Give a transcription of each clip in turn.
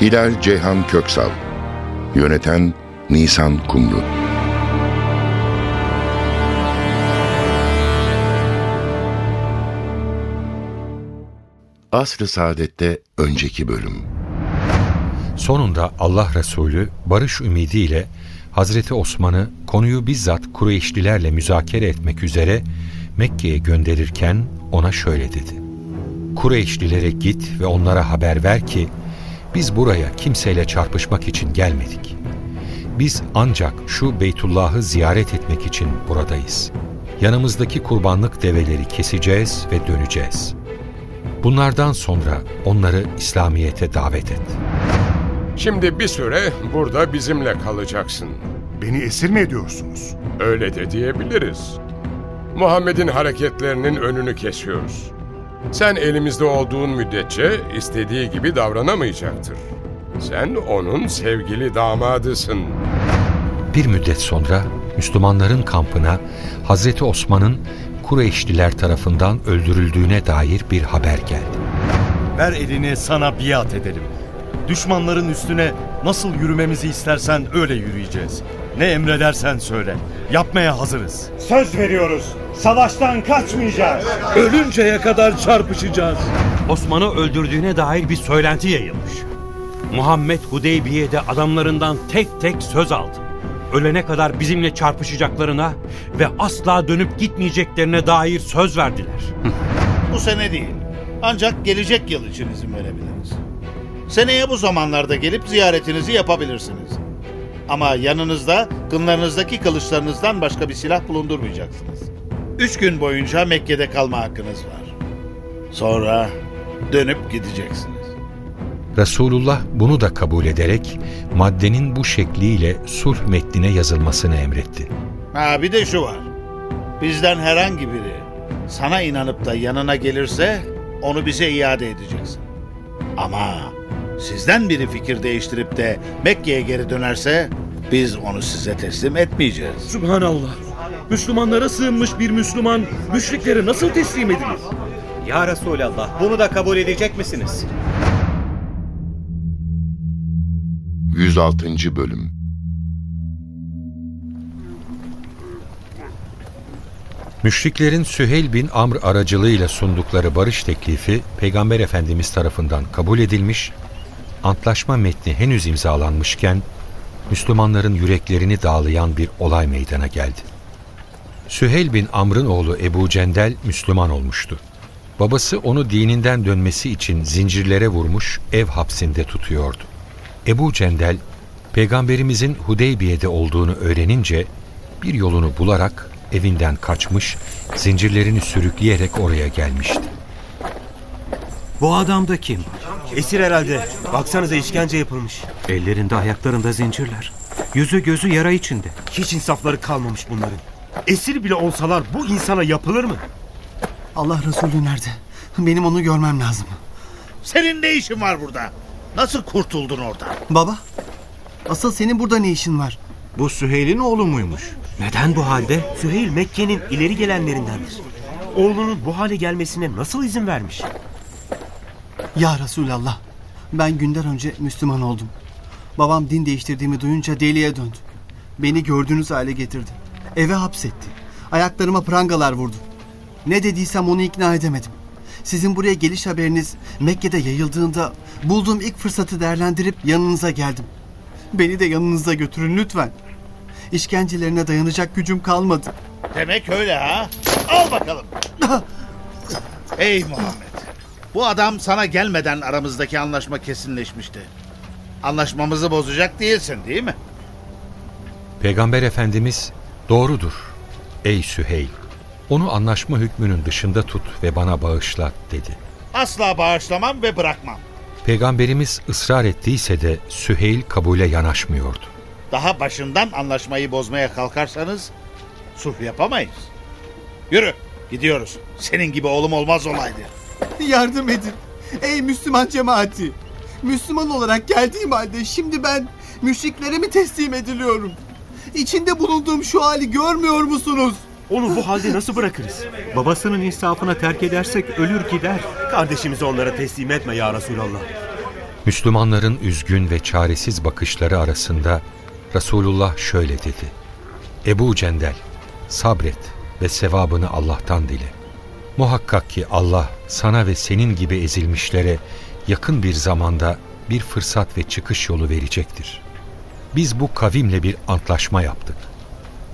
Hilal Ceyhan Köksal. Yöneten Nisan Kumru. Asr-ı Saadet'te önceki bölüm. Sonunda Allah Resulü barış ümidiyle Hazreti Osman'ı konuyu bizzat Kureyşlilerle müzakere etmek üzere Mekke'ye gönderirken ona şöyle dedi. Kureyşlilere git ve onlara haber ver ki biz buraya kimseyle çarpışmak için gelmedik. Biz ancak şu Beytullah'ı ziyaret etmek için buradayız. Yanımızdaki kurbanlık develeri keseceğiz ve döneceğiz. Bunlardan sonra onları İslamiyet'e davet et. Şimdi bir süre burada bizimle kalacaksın. Beni esir mi ediyorsunuz? Öyle de diyebiliriz. Muhammed'in hareketlerinin önünü kesiyoruz. Sen elimizde olduğun müddetçe istediği gibi davranamayacaktır. Sen onun sevgili damadısın. Bir müddet sonra Müslümanların kampına Hazreti Osman'ın Kureyşliler tarafından öldürüldüğüne dair bir haber geldi. Ver elini sana biat edelim. Düşmanların üstüne nasıl yürümemizi istersen öyle yürüyeceğiz. Ne emredersen söyle. Yapmaya hazırız. Söz veriyoruz. Savaştan kaçmayacağız. Ölünceye kadar çarpışacağız. Osman'ı öldürdüğüne dair bir söylenti yayılmış. Muhammed Hudeybiye'de adamlarından tek tek söz aldı. Ölene kadar bizimle çarpışacaklarına ve asla dönüp gitmeyeceklerine dair söz verdiler. Bu sene değil. Ancak gelecek yıl için izin verebiliriz. Seneye bu zamanlarda gelip ziyaretinizi yapabilirsiniz. Ama yanınızda kınlarınızdaki kılıçlarınızdan başka bir silah bulundurmayacaksınız. Üç gün boyunca Mekke'de kalma hakkınız var. Sonra dönüp gideceksiniz. Resulullah bunu da kabul ederek maddenin bu şekliyle sulh metnine yazılmasını emretti. Ha bir de şu var. Bizden herhangi biri sana inanıp da yanına gelirse onu bize iade edeceksin. Ama sizden biri fikir değiştirip de Mekke'ye geri dönerse biz onu size teslim etmeyeceğiz. Subhanallah. Müslümanlara sığınmış bir Müslüman müşriklere nasıl teslim edilir? Ya Resulallah bunu da kabul edecek misiniz? 106. Bölüm Müşriklerin Süheyl bin Amr aracılığıyla sundukları barış teklifi Peygamber Efendimiz tarafından kabul edilmiş, antlaşma metni henüz imzalanmışken Müslümanların yüreklerini dağlayan bir olay meydana geldi. Süheyl bin Amr'ın oğlu Ebu Cendel Müslüman olmuştu. Babası onu dininden dönmesi için zincirlere vurmuş ev hapsinde tutuyordu. Ebu Cendel, Peygamberimizin Hudeybiye'de olduğunu öğrenince bir yolunu bularak evinden kaçmış, zincirlerini sürükleyerek oraya gelmişti. Bu adam da kim? Esir herhalde. Baksanıza işkence yapılmış. Ellerinde ayaklarında zincirler. Yüzü gözü yara içinde. Hiç insafları kalmamış bunların. Esir bile olsalar bu insana yapılır mı? Allah Resulü nerede? Benim onu görmem lazım. Senin ne işin var burada? Nasıl kurtuldun oradan? Baba, asıl senin burada ne işin var? Bu Süheyl'in oğlu muymuş? Neden bu halde? Süheyl Mekke'nin ileri gelenlerindendir. Oğlunun bu hale gelmesine nasıl izin vermiş? Ya Resulallah, ben günden önce Müslüman oldum. Babam din değiştirdiğimi duyunca deliye döndü. Beni gördüğünüz hale getirdi. Eve hapsetti. Ayaklarıma prangalar vurdu. Ne dediysem onu ikna edemedim. Sizin buraya geliş haberiniz Mekke'de yayıldığında bulduğum ilk fırsatı değerlendirip yanınıza geldim. Beni de yanınıza götürün lütfen. İşkencelerine dayanacak gücüm kalmadı. Demek öyle ha? Al bakalım. Ey Muhammed. Bu adam sana gelmeden aramızdaki anlaşma kesinleşmişti. Anlaşmamızı bozacak değilsin değil mi? Peygamber Efendimiz doğrudur ey Süheyl. Onu anlaşma hükmünün dışında tut ve bana bağışla dedi. Asla bağışlamam ve bırakmam. Peygamberimiz ısrar ettiyse de Süheyl kabule yanaşmıyordu. Daha başından anlaşmayı bozmaya kalkarsanız sulh yapamayız. Yürü gidiyoruz. Senin gibi oğlum olmaz olaydı. Yardım edin. Ey Müslüman cemaati. Müslüman olarak geldiğim halde şimdi ben müşriklere mi teslim ediliyorum? İçinde bulunduğum şu hali görmüyor musunuz? Onu bu halde nasıl bırakırız? Babasının insafına terk edersek ölür gider. Kardeşimizi onlara teslim etme ya Resulallah. Müslümanların üzgün ve çaresiz bakışları arasında Resulullah şöyle dedi. Ebu Cendel, sabret ve sevabını Allah'tan dile. Muhakkak ki Allah sana ve senin gibi ezilmişlere yakın bir zamanda bir fırsat ve çıkış yolu verecektir. Biz bu kavimle bir antlaşma yaptık.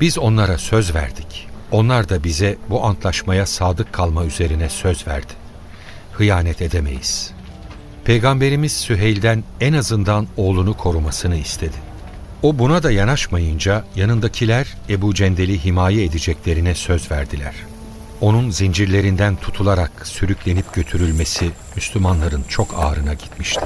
Biz onlara söz verdik. Onlar da bize bu antlaşmaya sadık kalma üzerine söz verdi. Hıyanet edemeyiz. Peygamberimiz Süheyl'den en azından oğlunu korumasını istedi. O buna da yanaşmayınca yanındakiler Ebu Cendel'i himaye edeceklerine söz verdiler. Onun zincirlerinden tutularak sürüklenip götürülmesi Müslümanların çok ağrına gitmişti.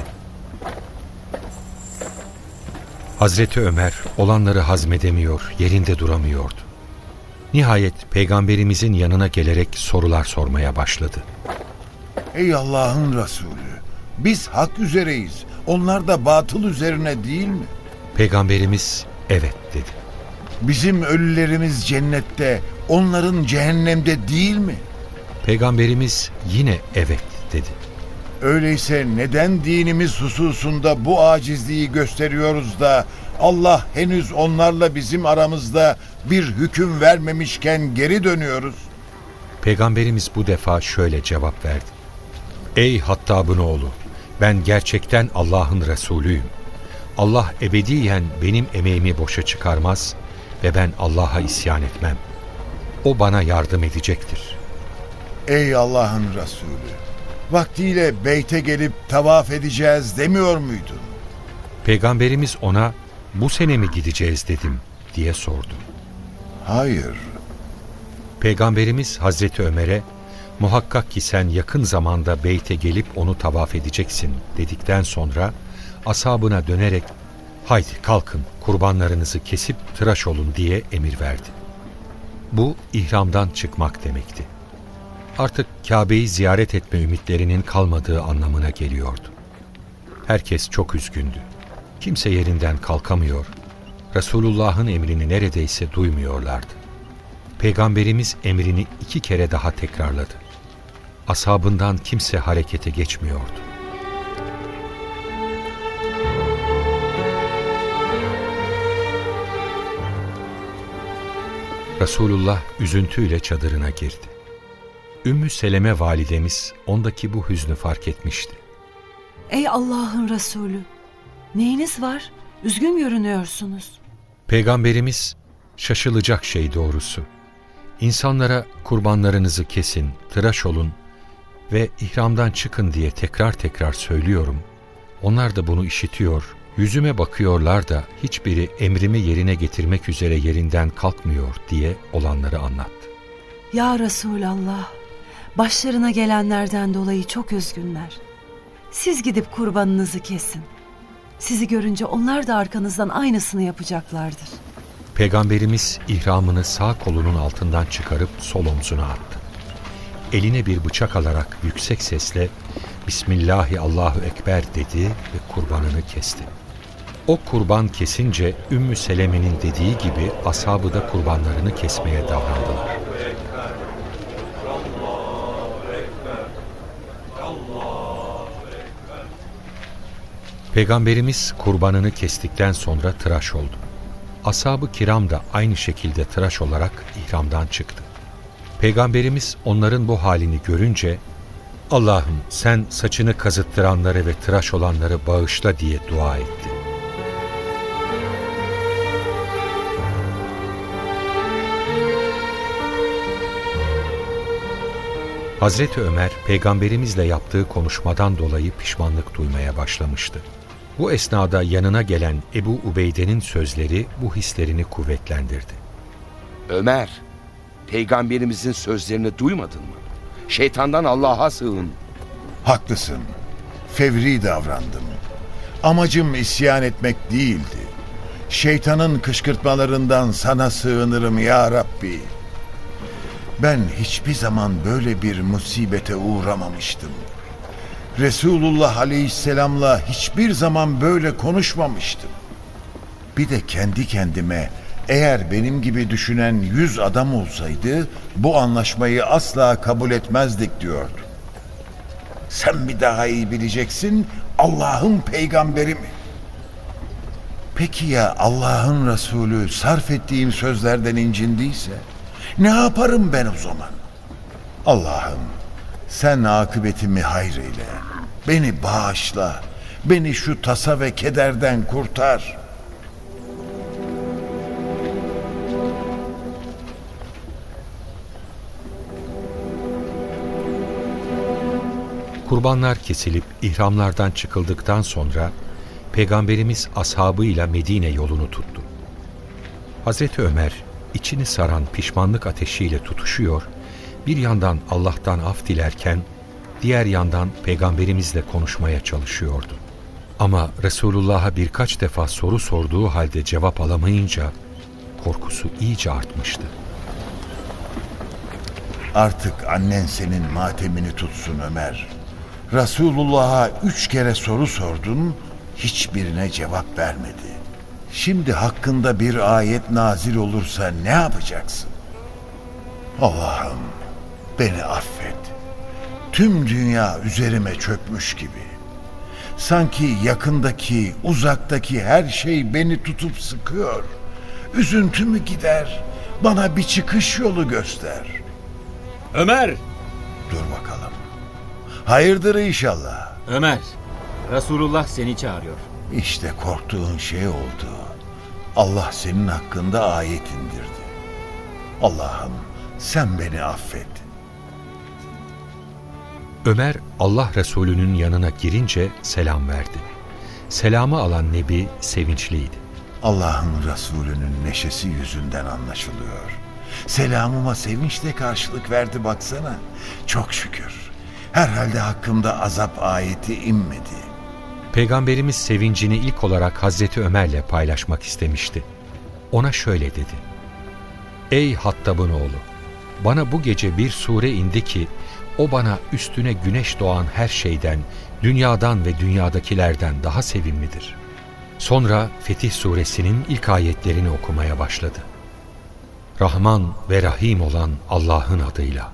Hazreti Ömer olanları hazmedemiyor, yerinde duramıyordu. Nihayet peygamberimizin yanına gelerek sorular sormaya başladı. Ey Allah'ın Resulü! Biz hak üzereyiz. Onlar da batıl üzerine değil mi? Peygamberimiz evet dedi. Bizim ölülerimiz cennette, onların cehennemde değil mi? Peygamberimiz yine evet dedi. Öyleyse neden dinimiz hususunda bu acizliği gösteriyoruz da Allah henüz onlarla bizim aramızda bir hüküm vermemişken geri dönüyoruz? Peygamberimiz bu defa şöyle cevap verdi. Ey Hattab'ın oğlu, ben gerçekten Allah'ın Resulüyüm. Allah ebediyen benim emeğimi boşa çıkarmaz ve ben Allah'a isyan etmem. O bana yardım edecektir. Ey Allah'ın Resulü! Vaktiyle beyte gelip tavaf edeceğiz demiyor muydun? Peygamberimiz ona bu sene mi gideceğiz dedim diye sordu. Hayır. Peygamberimiz Hazreti Ömer'e muhakkak ki sen yakın zamanda beyte gelip onu tavaf edeceksin dedikten sonra asabına dönerek haydi kalkın kurbanlarınızı kesip tıraş olun diye emir verdi. Bu ihramdan çıkmak demekti. Artık Kabe'yi ziyaret etme ümitlerinin kalmadığı anlamına geliyordu. Herkes çok üzgündü. Kimse yerinden kalkamıyor, Resulullah'ın emrini neredeyse duymuyorlardı. Peygamberimiz emrini iki kere daha tekrarladı. Asabından kimse harekete geçmiyordu. Resulullah üzüntüyle çadırına girdi. Ümmü Seleme validemiz ondaki bu hüznü fark etmişti. Ey Allah'ın Resulü! Neyiniz var? Üzgün görünüyorsunuz. Peygamberimiz şaşılacak şey doğrusu. İnsanlara kurbanlarınızı kesin, tıraş olun ve ihramdan çıkın diye tekrar tekrar söylüyorum. Onlar da bunu işitiyor, yüzüme bakıyorlar da hiçbiri emrimi yerine getirmek üzere yerinden kalkmıyor diye olanları anlattı. Ya Resulallah, başlarına gelenlerden dolayı çok üzgünler. Siz gidip kurbanınızı kesin. Sizi görünce onlar da arkanızdan aynısını yapacaklardır. Peygamberimiz ihramını sağ kolunun altından çıkarıp sol omzuna attı. Eline bir bıçak alarak yüksek sesle Bismillahi Allahu Ekber dedi ve kurbanını kesti. O kurban kesince Ümmü Seleme'nin dediği gibi ashabı da kurbanlarını kesmeye davrandılar. Peygamberimiz kurbanını kestikten sonra tıraş oldu. Ashab-ı kiram da aynı şekilde tıraş olarak ihramdan çıktı. Peygamberimiz onların bu halini görünce Allah'ım sen saçını kazıttıranları ve tıraş olanları bağışla diye dua etti. Hazreti Ömer peygamberimizle yaptığı konuşmadan dolayı pişmanlık duymaya başlamıştı. Bu esnada yanına gelen Ebu Ubeyde'nin sözleri bu hislerini kuvvetlendirdi. Ömer, peygamberimizin sözlerini duymadın mı? Şeytandan Allah'a sığın. Haklısın. Fevri davrandım. Amacım isyan etmek değildi. Şeytanın kışkırtmalarından sana sığınırım ya Rabbi. Ben hiçbir zaman böyle bir musibete uğramamıştım. Resulullah Aleyhisselam'la hiçbir zaman böyle konuşmamıştım. Bir de kendi kendime eğer benim gibi düşünen yüz adam olsaydı bu anlaşmayı asla kabul etmezdik diyordum. Sen mi daha iyi bileceksin Allah'ın peygamberi mi? Peki ya Allah'ın Resulü sarf ettiğim sözlerden incindiyse ne yaparım ben o zaman? Allah'ım sen akıbetimi hayreyle. Beni bağışla. Beni şu tasa ve kederden kurtar. Kurbanlar kesilip ihramlardan çıkıldıktan sonra Peygamberimiz ashabıyla Medine yolunu tuttu. Hazreti Ömer içini saran pişmanlık ateşiyle tutuşuyor, bir yandan Allah'tan af dilerken diğer yandan Peygamberimizle konuşmaya çalışıyordu. Ama Resulullah'a birkaç defa soru sorduğu halde cevap alamayınca korkusu iyice artmıştı. Artık annen senin matemini tutsun Ömer. Resulullah'a üç kere soru sordun, hiçbirine cevap vermedi. Şimdi hakkında bir ayet nazil olursa ne yapacaksın? Allah'ım beni affet. Tüm dünya üzerime çökmüş gibi. Sanki yakındaki, uzaktaki her şey beni tutup sıkıyor. Üzüntümü gider, bana bir çıkış yolu göster. Ömer! Dur bakalım. Hayırdır inşallah. Ömer, Resulullah seni çağırıyor. İşte korktuğun şey oldu. Allah senin hakkında ayet indirdi. Allah'ım sen beni affet. Ömer Allah Resulü'nün yanına girince selam verdi. Selamı alan Nebi sevinçliydi. Allah'ın Resulü'nün neşesi yüzünden anlaşılıyor. Selamıma sevinçle karşılık verdi baksana. Çok şükür. Herhalde hakkımda azap ayeti inmedi. Peygamberimiz sevincini ilk olarak Hazreti Ömer'le paylaşmak istemişti. Ona şöyle dedi. Ey Hattab'ın oğlu! Bana bu gece bir sure indi ki, o bana üstüne güneş doğan her şeyden, dünyadan ve dünyadakilerden daha sevimlidir. Sonra Fetih suresinin ilk ayetlerini okumaya başladı. Rahman ve Rahim olan Allah'ın adıyla.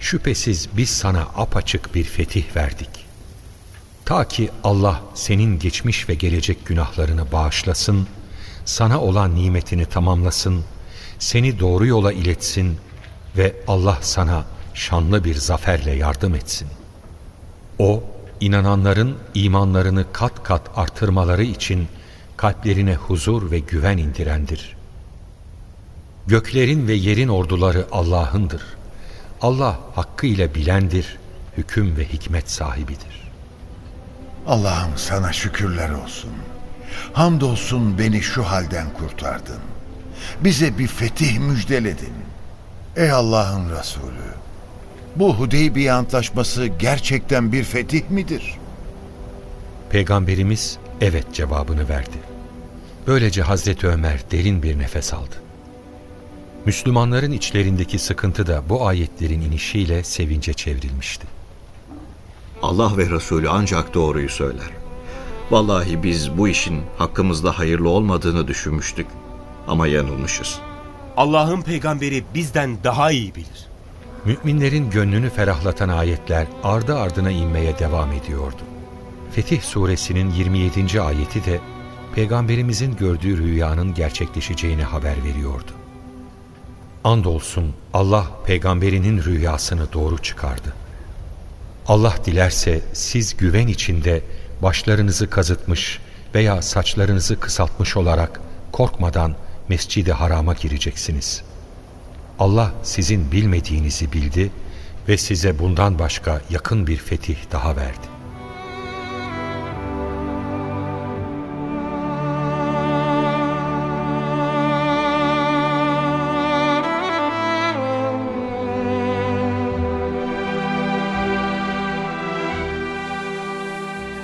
Şüphesiz biz sana apaçık bir fetih verdik. Ta ki Allah senin geçmiş ve gelecek günahlarını bağışlasın, sana olan nimetini tamamlasın, seni doğru yola iletsin ve Allah sana şanlı bir zaferle yardım etsin. O, inananların imanlarını kat kat artırmaları için kalplerine huzur ve güven indirendir. Göklerin ve yerin orduları Allah'ındır. Allah hakkıyla bilendir, hüküm ve hikmet sahibidir. Allah'ım sana şükürler olsun. Hamdolsun beni şu halden kurtardın. Bize bir fetih müjdeledin. Ey Allah'ın Resulü, bu Hudeybiye Antlaşması gerçekten bir fetih midir? Peygamberimiz evet cevabını verdi. Böylece Hazreti Ömer derin bir nefes aldı. Müslümanların içlerindeki sıkıntı da bu ayetlerin inişiyle sevince çevrilmişti. Allah ve Resulü ancak doğruyu söyler. Vallahi biz bu işin hakkımızda hayırlı olmadığını düşünmüştük ama yanılmışız. Allah'ın peygamberi bizden daha iyi bilir. Müminlerin gönlünü ferahlatan ayetler ardı ardına inmeye devam ediyordu. Fetih suresinin 27. ayeti de Peygamberimizin gördüğü rüyanın gerçekleşeceğini haber veriyordu. Andolsun Allah peygamberinin rüyasını doğru çıkardı. Allah dilerse siz güven içinde başlarınızı kazıtmış veya saçlarınızı kısaltmış olarak korkmadan mescidi harama gireceksiniz. Allah sizin bilmediğinizi bildi ve size bundan başka yakın bir fetih daha verdi.